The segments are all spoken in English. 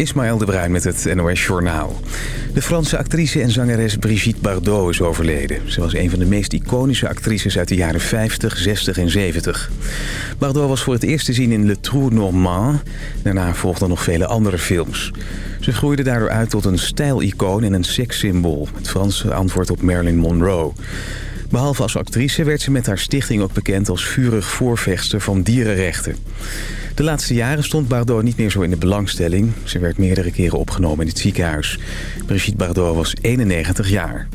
Ismaël de Bruin met het NOS Journaal. De Franse actrice en zangeres Brigitte Bardot is overleden. Ze was een van de meest iconische actrices uit de jaren 50, 60 en 70. Bardot was voor het eerst te zien in Le Trou Normand. Daarna volgden nog vele andere films. Ze groeide daardoor uit tot een stijlicoon en een sekssymbool. Het Franse antwoord op Marilyn Monroe. Behalve als actrice werd ze met haar stichting ook bekend als vurig voorvechter van dierenrechten. De laatste jaren stond Bardot niet meer zo in de belangstelling. Ze werd meerdere keren opgenomen in het ziekenhuis. Brigitte Bardot was 91 jaar.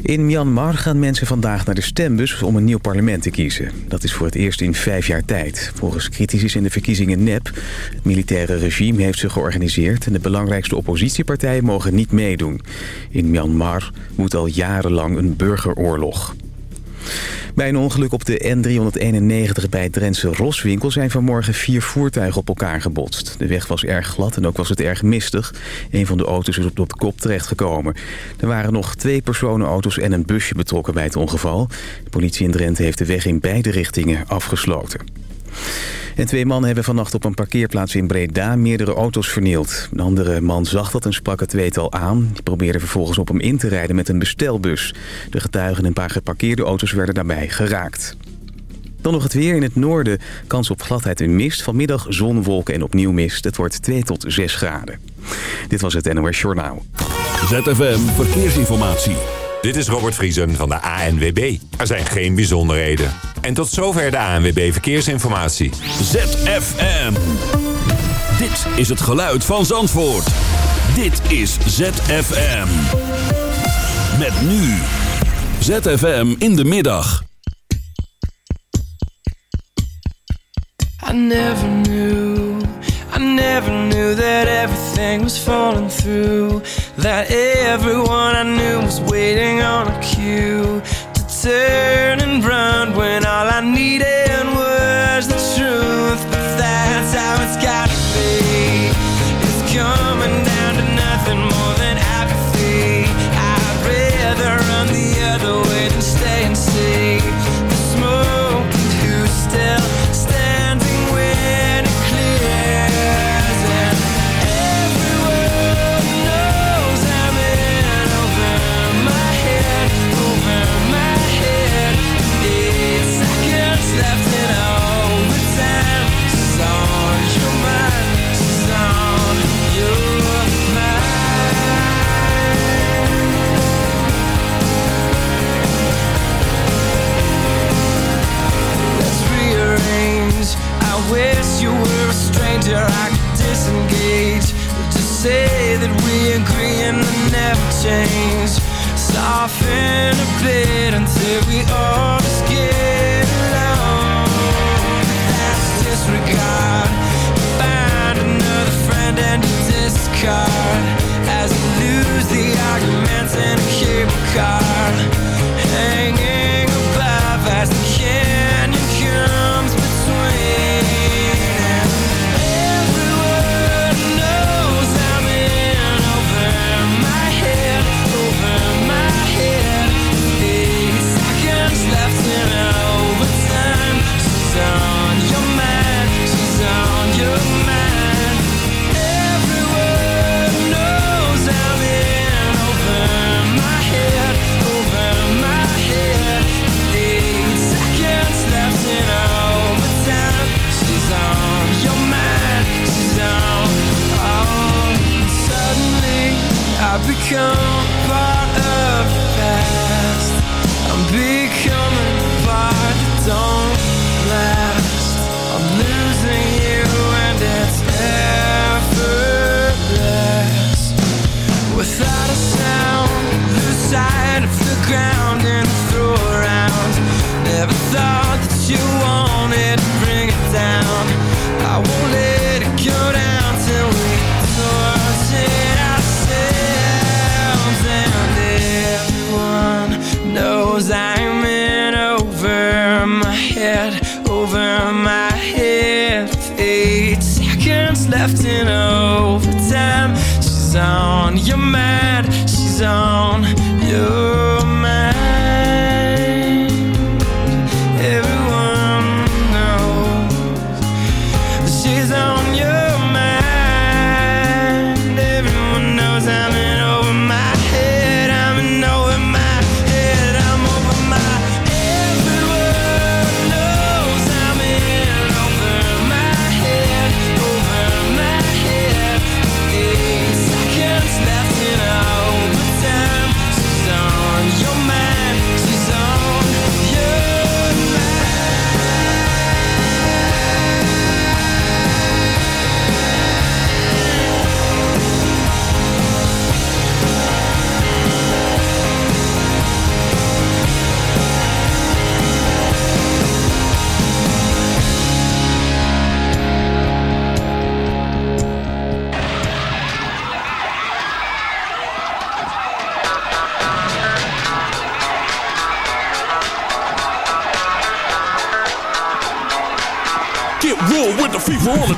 In Myanmar gaan mensen vandaag naar de stembus om een nieuw parlement te kiezen. Dat is voor het eerst in vijf jaar tijd. Volgens critici zijn de verkiezingen nep. Het militaire regime heeft ze georganiseerd... en de belangrijkste oppositiepartijen mogen niet meedoen. In Myanmar woedt al jarenlang een burgeroorlog. Bij een ongeluk op de N391 bij het Drentse Roswinkel zijn vanmorgen vier voertuigen op elkaar gebotst. De weg was erg glad en ook was het erg mistig. Een van de auto's is op de kop terechtgekomen. Er waren nog twee personenauto's en een busje betrokken bij het ongeval. De politie in Drenthe heeft de weg in beide richtingen afgesloten. En twee mannen hebben vannacht op een parkeerplaats in Breda meerdere auto's vernield. Een andere man zag dat en sprak het tweetal aan. Die probeerde vervolgens op hem in te rijden met een bestelbus. De getuigen en een paar geparkeerde auto's werden daarbij geraakt. Dan nog het weer in het noorden. Kans op gladheid en mist. Vanmiddag zon, wolken en opnieuw mist. Het wordt 2 tot 6 graden. Dit was het NOS Journaal. ZFM Verkeersinformatie. Dit is Robert Vriesen van de ANWB. Er zijn geen bijzonderheden. En tot zover de ANWB Verkeersinformatie. ZFM. Dit is het geluid van Zandvoort. Dit is ZFM. Met nu. ZFM in de middag. I never knew, I never knew that everything was falling through. That everyone I knew was waiting on a cue to turn and run when all I needed say that we agree and never change. Soften a bit until we all just get along. That's disregard. Find another friend and discard. As you lose the arguments in a cable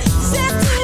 go.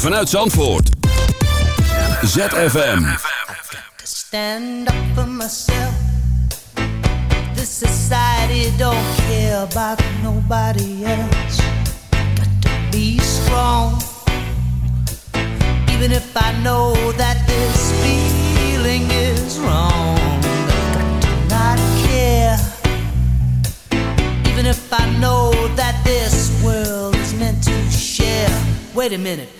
Vanuit Zandvoort. ZFM. Stand up for myself. Society don't care about nobody else. Got to be strong. Even if I know that this feeling is wrong. Even if I know that this world is meant to share. Wait a minute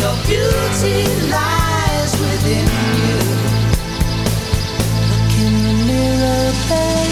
your beauty lies within you. Look in the mirror, babe.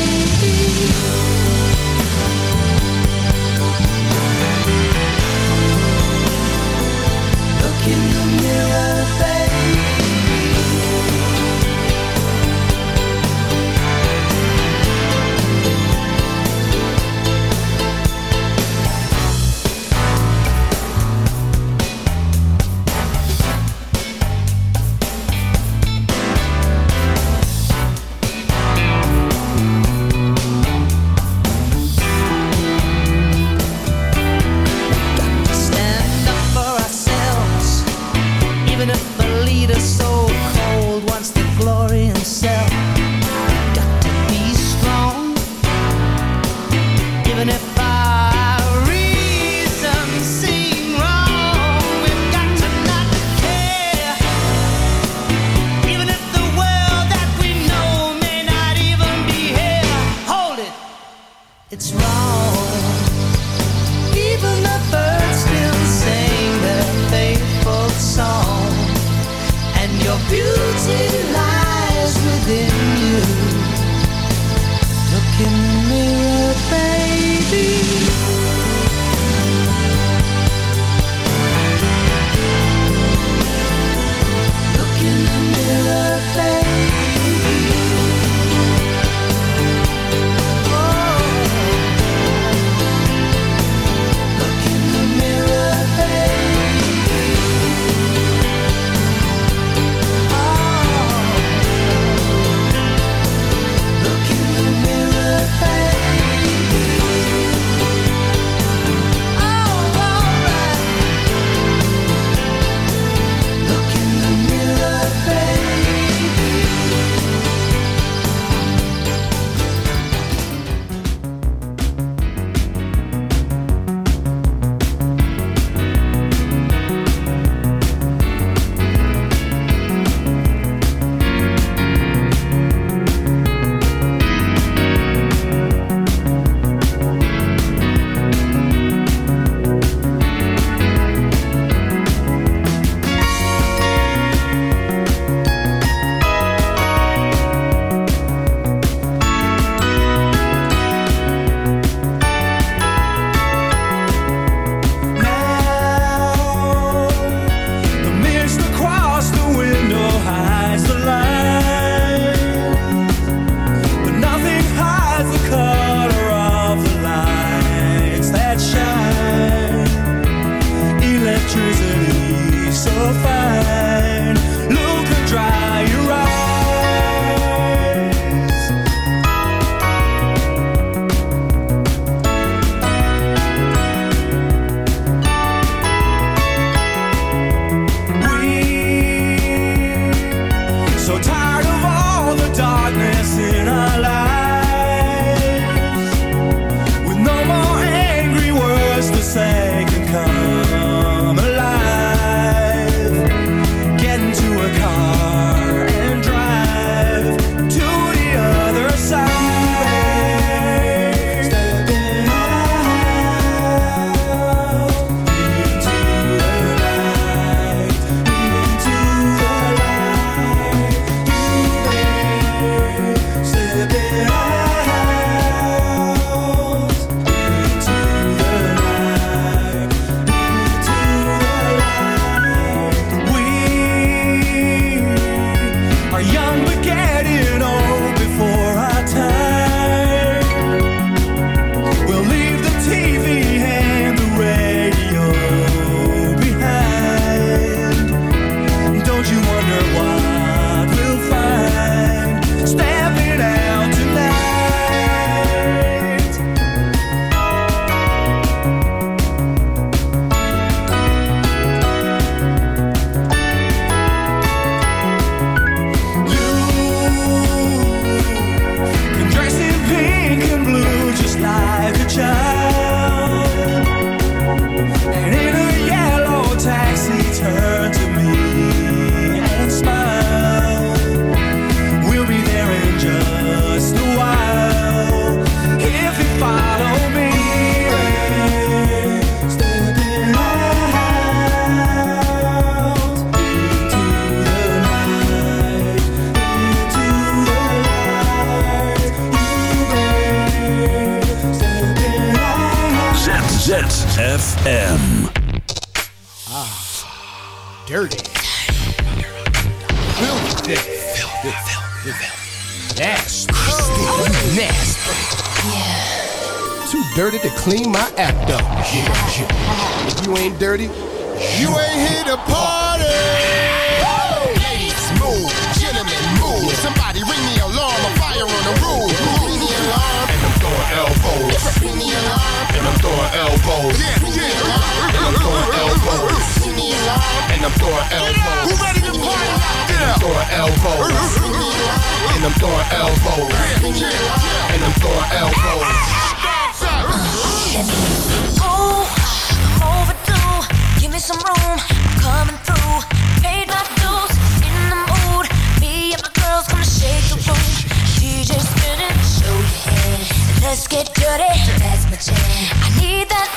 Yeah. Too dirty to clean my act up. Yeah, yeah. If you ain't dirty, you ain't here to party. Ladies, move. Gentlemen, move. Somebody ring the alarm. A fire on the roof. Ring the alarm. And I'm throwing elbows. Ring the alarm. And I'm throwing elbows. Yeah, yeah. And I'm throwing elbows. Ring the alarm. And I'm throwing elbows. Who ready to party out there? And I'm throwing elbows. And I'm throwing elbows. And I'm throwing elbows. Ooh, overdue. Give me some room. I'm coming through. Paid my dues. In the mood. Me and my girls gonna shake the room. DJ spinning. Show your head. Let's get dirty. That's my jam. I need that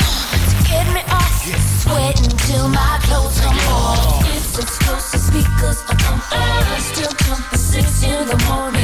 to get me off. Sweating till my clothes come off. It's explosive speakers up on. Still jumping six in the morning.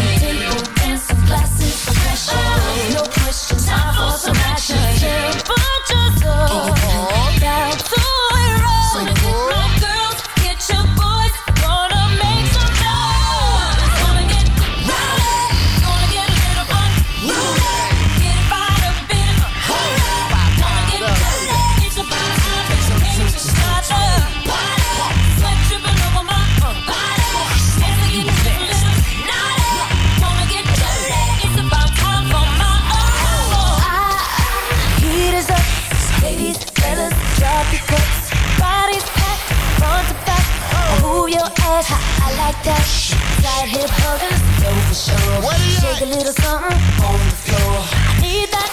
Side hip huggers, no for sure. Shake a little something on the floor. I need that,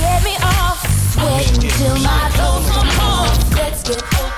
get me off. Sweating till my clothes come off. Let's get open,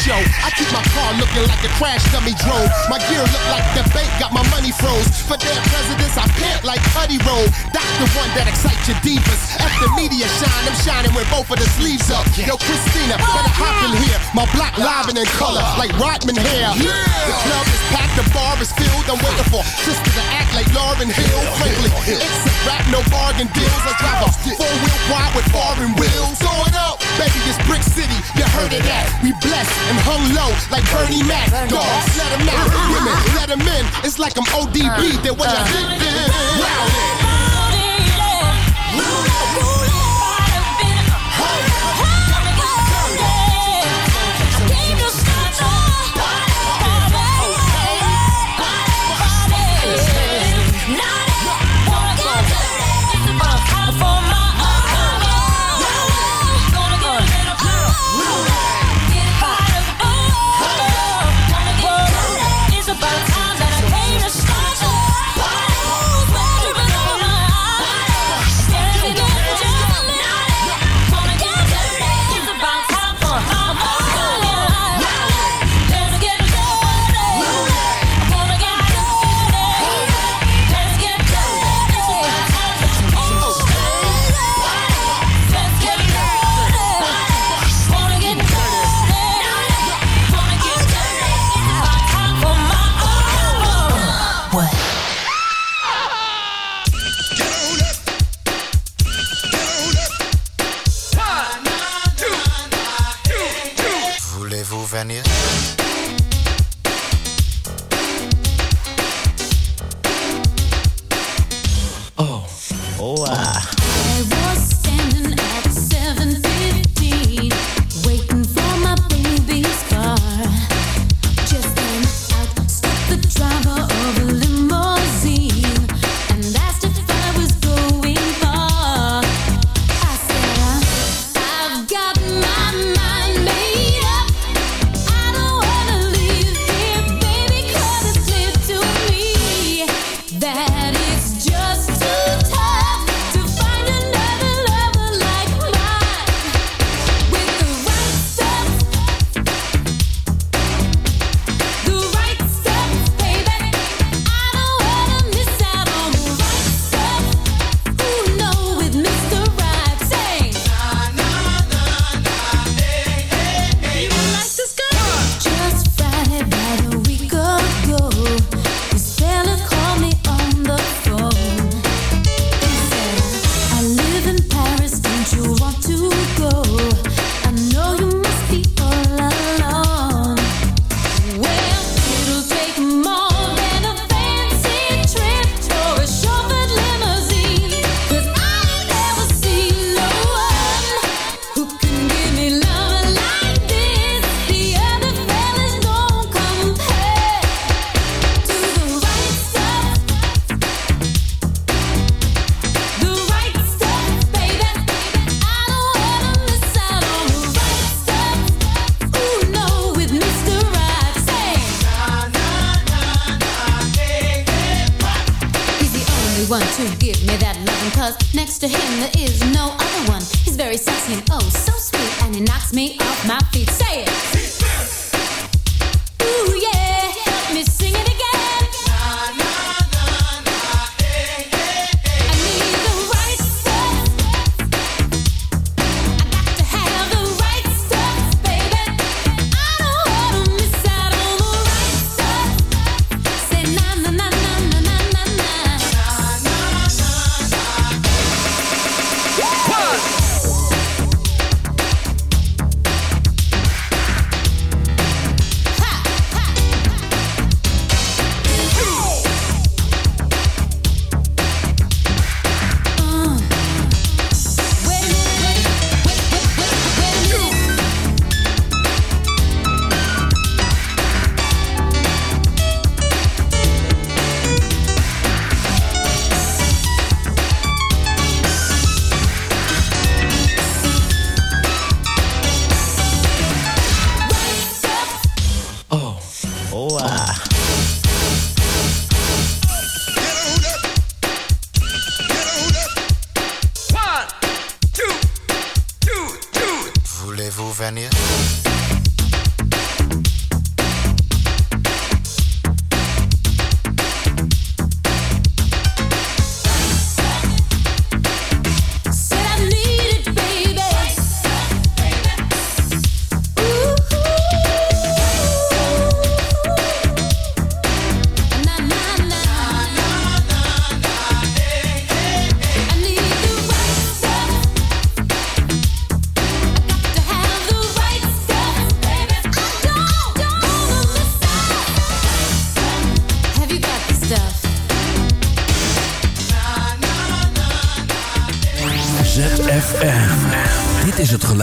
show. I keep my car looking like a crash dummy drove. My gear look like the bank got my money froze. For their presidents, I pant like Cuddy Roll. the one that excites your divas. After media shine, I'm shining with both of the sleeves up. Yo, Christina, better hop in here. My block live and in color, like Rodman hair. The club is packed, the bar is filled. I'm waiting for sister to act like Lauryn Hill. Frankly, it's a rap, no bargain deals. I drive a four-wheel wide with foreign wheels. Going up, baby, it's Brick City. You heard of that? We blessed and hung low like Bernie Mac. Dogs, let 'em out. Women, let 'em in. It's like I'm ODB. Then what y'all think? Wow.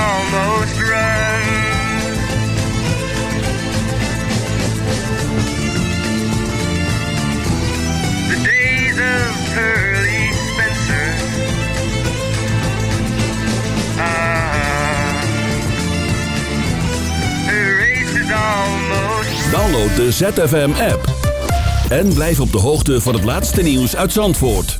Almost run. The days of Pearly Spencer. Ah, the race is almost Download de ZFM app. En blijf op de hoogte van het laatste nieuws uit Zandvoort.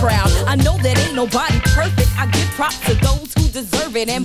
Crowd. I know that ain't nobody perfect. I give props to those who deserve it. And